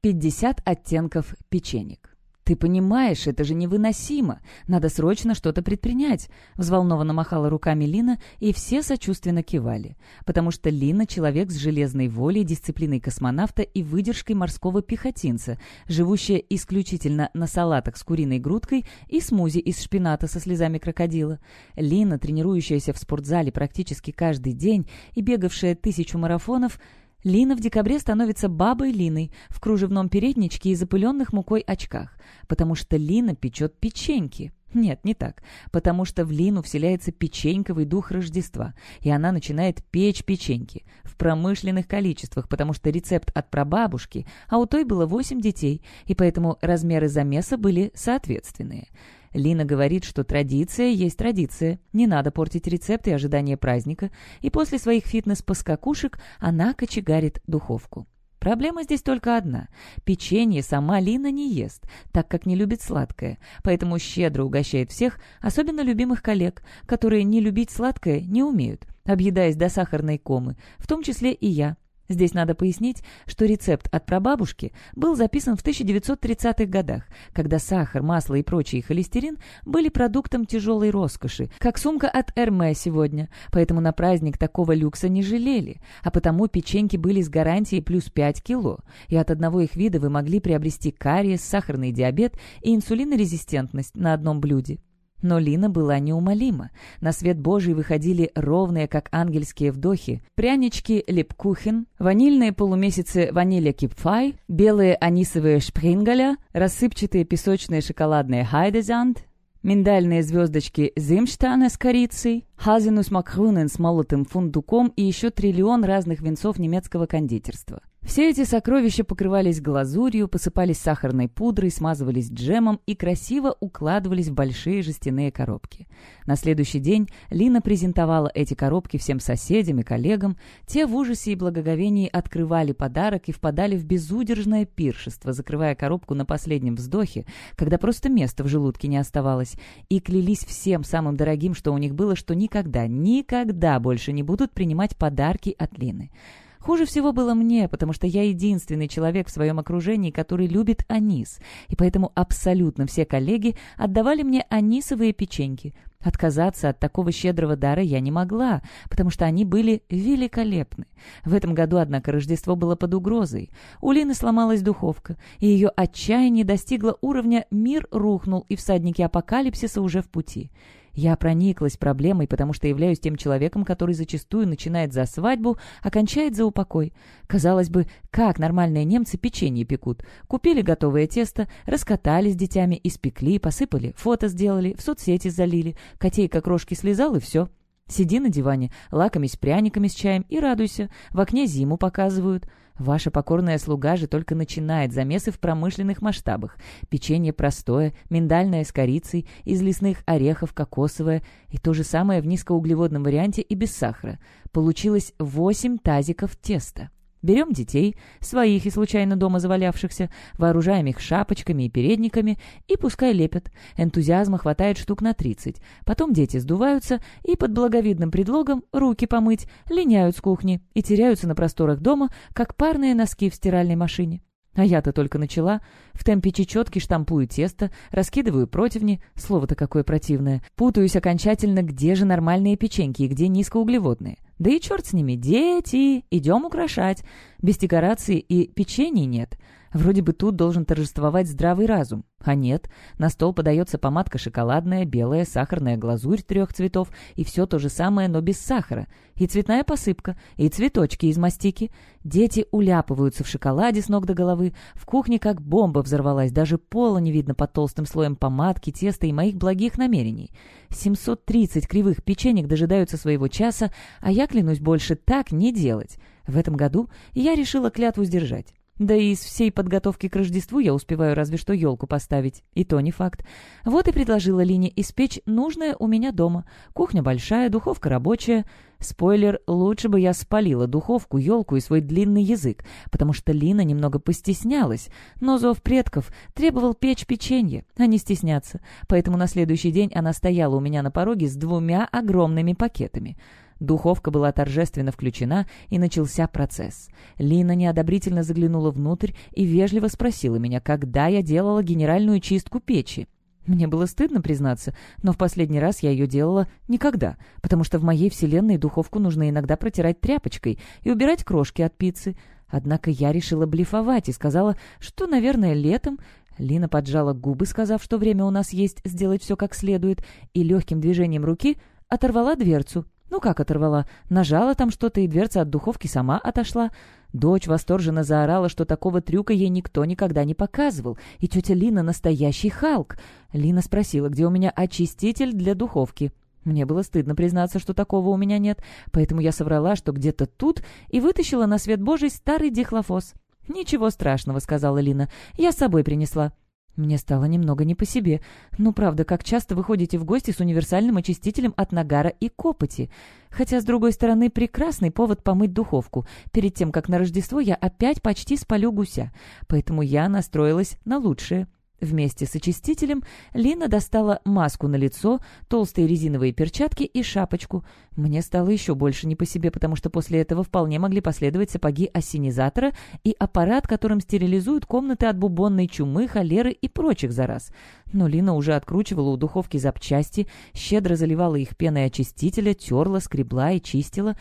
50 оттенков печенек. «Ты понимаешь, это же невыносимо! Надо срочно что-то предпринять!» Взволнованно махала руками Лина, и все сочувственно кивали. Потому что Лина — человек с железной волей, дисциплиной космонавта и выдержкой морского пехотинца, живущая исключительно на салатах с куриной грудкой и смузи из шпината со слезами крокодила. Лина, тренирующаяся в спортзале практически каждый день и бегавшая тысячу марафонов — Лина в декабре становится бабой Линой в кружевном передничке и запыленных мукой очках, потому что Лина печет печеньки. Нет, не так. Потому что в Лину вселяется печеньковый дух Рождества, и она начинает печь печеньки в промышленных количествах, потому что рецепт от прабабушки, а у той было восемь детей, и поэтому размеры замеса были соответственные. Лина говорит, что традиция есть традиция, не надо портить рецепты и ожидания праздника, и после своих фитнес-поскакушек она кочегарит духовку. Проблема здесь только одна. Печенье сама Лина не ест, так как не любит сладкое, поэтому щедро угощает всех, особенно любимых коллег, которые не любить сладкое не умеют, объедаясь до сахарной комы, в том числе и я, Здесь надо пояснить, что рецепт от прабабушки был записан в 1930-х годах, когда сахар, масло и прочий холестерин были продуктом тяжелой роскоши, как сумка от Эрме сегодня, поэтому на праздник такого люкса не жалели, а потому печеньки были с гарантией плюс 5 кило, и от одного их вида вы могли приобрести кариес, сахарный диабет и инсулинорезистентность на одном блюде. Но Лина была неумолима. На свет Божий выходили ровные, как ангельские вдохи, прянички лепкухен, ванильные полумесяцы ванилья кипфай, белые анисовые шпрингаля, рассыпчатые песочные шоколадные хайдезант, миндальные звездочки зимштана с корицей, хазенус макрунен с молотым фундуком и еще триллион разных венцов немецкого кондитерства. Все эти сокровища покрывались глазурью, посыпались сахарной пудрой, смазывались джемом и красиво укладывались в большие жестяные коробки. На следующий день Лина презентовала эти коробки всем соседям и коллегам. Те в ужасе и благоговении открывали подарок и впадали в безудержное пиршество, закрывая коробку на последнем вздохе, когда просто места в желудке не оставалось, и клялись всем самым дорогим, что у них было, что никогда, никогда больше не будут принимать подарки от Лины. Хуже всего было мне, потому что я единственный человек в своем окружении, который любит анис, и поэтому абсолютно все коллеги отдавали мне анисовые печеньки. Отказаться от такого щедрого дара я не могла, потому что они были великолепны. В этом году, однако, Рождество было под угрозой. У Лины сломалась духовка, и ее отчаяние достигло уровня «мир рухнул, и всадники апокалипсиса уже в пути». Я прониклась проблемой, потому что являюсь тем человеком, который зачастую начинает за свадьбу, а за упокой. Казалось бы, как нормальные немцы печенье пекут. Купили готовое тесто, раскатали с детьми, испекли, посыпали, фото сделали, в соцсети залили, котейка крошки слезал и все. Сиди на диване, лакомись пряниками с чаем и радуйся. В окне зиму показывают. Ваша покорная слуга же только начинает замесы в промышленных масштабах. Печенье простое, миндальное с корицей, из лесных орехов кокосовое и то же самое в низкоуглеводном варианте и без сахара. Получилось 8 тазиков теста. Берем детей, своих и случайно дома завалявшихся, вооружаем их шапочками и передниками, и пускай лепят. Энтузиазма хватает штук на тридцать. Потом дети сдуваются и под благовидным предлогом руки помыть, линяют с кухни и теряются на просторах дома, как парные носки в стиральной машине. А я-то только начала. В темпе чечетки штампую тесто, раскидываю противни, слово-то какое противное. Путаюсь окончательно, где же нормальные печеньки и где низкоуглеводные. Да и черт с ними, дети, идем украшать. Без декорации и печенья нет. Вроде бы тут должен торжествовать здравый разум. А нет, на стол подается помадка шоколадная, белая, сахарная глазурь трех цветов, и все то же самое, но без сахара. И цветная посыпка, и цветочки из мастики. Дети уляпываются в шоколаде с ног до головы. В кухне как бомба взорвалась, даже пола не видно под толстым слоем помадки, теста и моих благих намерений. 730 кривых печенек дожидаются своего часа, а я клянусь больше так не делать. В этом году я решила клятву сдержать. Да и из всей подготовки к Рождеству я успеваю разве что елку поставить. И то не факт. Вот и предложила Лине испечь нужное у меня дома. Кухня большая, духовка рабочая. Спойлер, лучше бы я спалила духовку, елку и свой длинный язык, потому что Лина немного постеснялась. Но зов предков требовал печь печенье, а не стесняться. Поэтому на следующий день она стояла у меня на пороге с двумя огромными пакетами. Духовка была торжественно включена, и начался процесс. Лина неодобрительно заглянула внутрь и вежливо спросила меня, когда я делала генеральную чистку печи. Мне было стыдно признаться, но в последний раз я ее делала никогда, потому что в моей вселенной духовку нужно иногда протирать тряпочкой и убирать крошки от пиццы. Однако я решила блефовать и сказала, что, наверное, летом... Лина поджала губы, сказав, что время у нас есть сделать все как следует, и легким движением руки оторвала дверцу. Ну как оторвала? Нажала там что-то, и дверца от духовки сама отошла. Дочь восторженно заорала, что такого трюка ей никто никогда не показывал, и тетя Лина настоящий Халк. Лина спросила, где у меня очиститель для духовки. Мне было стыдно признаться, что такого у меня нет, поэтому я соврала, что где-то тут, и вытащила на свет Божий старый дихлофос. «Ничего страшного», — сказала Лина, — «я с собой принесла». Мне стало немного не по себе. Ну, правда, как часто вы ходите в гости с универсальным очистителем от нагара и копоти? Хотя, с другой стороны, прекрасный повод помыть духовку. Перед тем, как на Рождество я опять почти спалю гуся. Поэтому я настроилась на лучшее. Вместе с очистителем Лина достала маску на лицо, толстые резиновые перчатки и шапочку. Мне стало еще больше не по себе, потому что после этого вполне могли последовать сапоги ассенизатора и аппарат, которым стерилизуют комнаты от бубонной чумы, холеры и прочих зараз. Но Лина уже откручивала у духовки запчасти, щедро заливала их пеной очистителя, терла, скребла и чистила.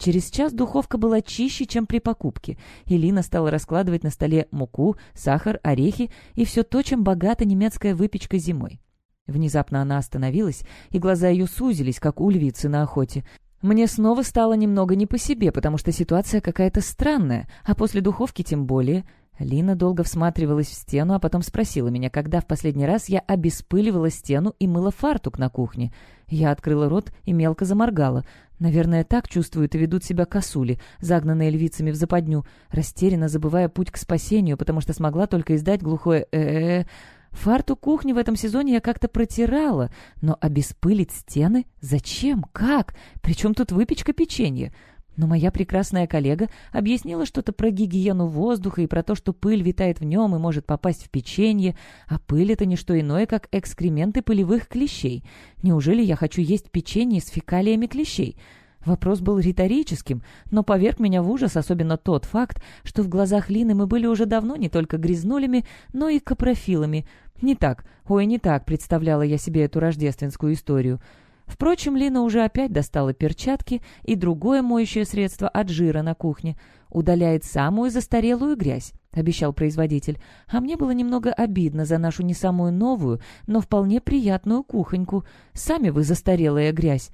Через час духовка была чище, чем при покупке, и Лина стала раскладывать на столе муку, сахар, орехи и все то, чем богата немецкая выпечка зимой. Внезапно она остановилась, и глаза ее сузились, как у львицы на охоте. Мне снова стало немного не по себе, потому что ситуация какая-то странная, а после духовки тем более. Лина долго всматривалась в стену, а потом спросила меня, когда в последний раз я обеспыливала стену и мыла фартук на кухне. Я открыла рот и мелко заморгала. Наверное, так чувствуют и ведут себя косули, загнанные львицами в западню, растерянно забывая путь к спасению, потому что смогла только издать глухое э, -э. Фарту кухни в этом сезоне я как-то протирала, но обеспылить стены? Зачем? Как? Причем тут выпечка печенья? Но моя прекрасная коллега объяснила что-то про гигиену воздуха и про то, что пыль витает в нем и может попасть в печенье, а пыль — это не что иное, как экскременты пылевых клещей. Неужели я хочу есть печенье с фекалиями клещей? Вопрос был риторическим, но поверг меня в ужас особенно тот факт, что в глазах Лины мы были уже давно не только грязнулями, но и капрофилами. Не так, ой, не так представляла я себе эту рождественскую историю. Впрочем, Лина уже опять достала перчатки и другое моющее средство от жира на кухне. «Удаляет самую застарелую грязь», — обещал производитель. «А мне было немного обидно за нашу не самую новую, но вполне приятную кухоньку. Сами вы застарелая грязь».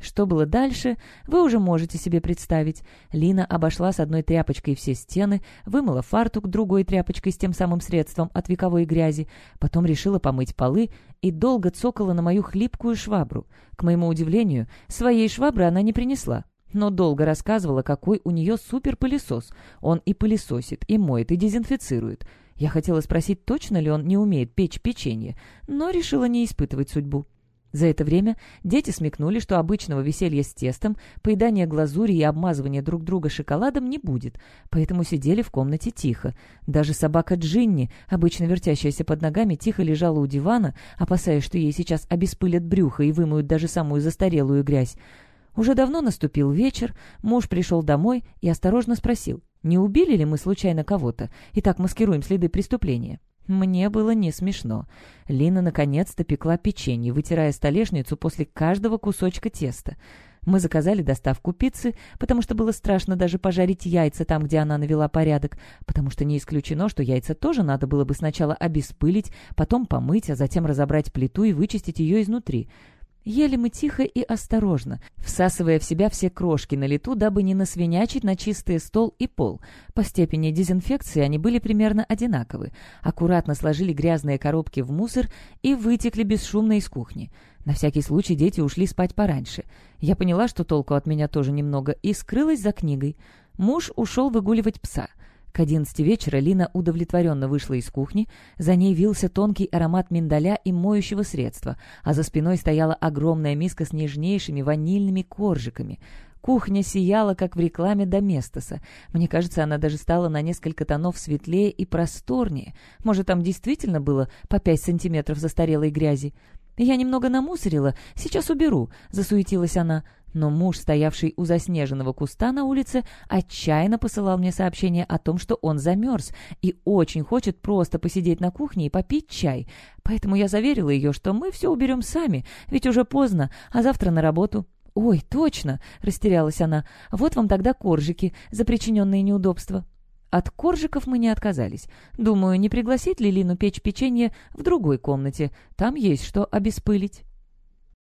Что было дальше, вы уже можете себе представить. Лина обошла с одной тряпочкой все стены, вымыла фартук другой тряпочкой с тем самым средством от вековой грязи, потом решила помыть полы и долго цокала на мою хлипкую швабру. К моему удивлению, своей швабры она не принесла, но долго рассказывала, какой у нее суперпылесос. Он и пылесосит, и моет, и дезинфицирует. Я хотела спросить, точно ли он не умеет печь печенье, но решила не испытывать судьбу. За это время дети смекнули, что обычного веселья с тестом, поедания глазури и обмазывания друг друга шоколадом не будет, поэтому сидели в комнате тихо. Даже собака Джинни, обычно вертящаяся под ногами, тихо лежала у дивана, опасаясь, что ей сейчас обеспылят брюхо и вымоют даже самую застарелую грязь. Уже давно наступил вечер, муж пришел домой и осторожно спросил, не убили ли мы случайно кого-то, и так маскируем следы преступления. Мне было не смешно. Лина наконец-то пекла печенье, вытирая столешницу после каждого кусочка теста. Мы заказали доставку пиццы, потому что было страшно даже пожарить яйца там, где она навела порядок, потому что не исключено, что яйца тоже надо было бы сначала обеспылить, потом помыть, а затем разобрать плиту и вычистить ее изнутри. Ели мы тихо и осторожно, всасывая в себя все крошки на лету, дабы не насвинячить на чистый стол и пол. По степени дезинфекции они были примерно одинаковы. Аккуратно сложили грязные коробки в мусор и вытекли бесшумно из кухни. На всякий случай дети ушли спать пораньше. Я поняла, что толку от меня тоже немного, и скрылась за книгой. Муж ушел выгуливать пса. К одиннадцати вечера Лина удовлетворенно вышла из кухни, за ней вился тонкий аромат миндаля и моющего средства, а за спиной стояла огромная миска с нежнейшими ванильными коржиками. Кухня сияла, как в рекламе Доместоса. Мне кажется, она даже стала на несколько тонов светлее и просторнее. Может, там действительно было по пять сантиметров застарелой грязи? «Я немного намусорила, сейчас уберу», — засуетилась она. Но муж, стоявший у заснеженного куста на улице, отчаянно посылал мне сообщение о том, что он замерз и очень хочет просто посидеть на кухне и попить чай. Поэтому я заверила ее, что мы все уберем сами, ведь уже поздно, а завтра на работу. «Ой, точно!» — растерялась она. «Вот вам тогда коржики за причиненные неудобства». От коржиков мы не отказались. Думаю, не пригласить ли Лину печь печенье в другой комнате. Там есть что обеспылить.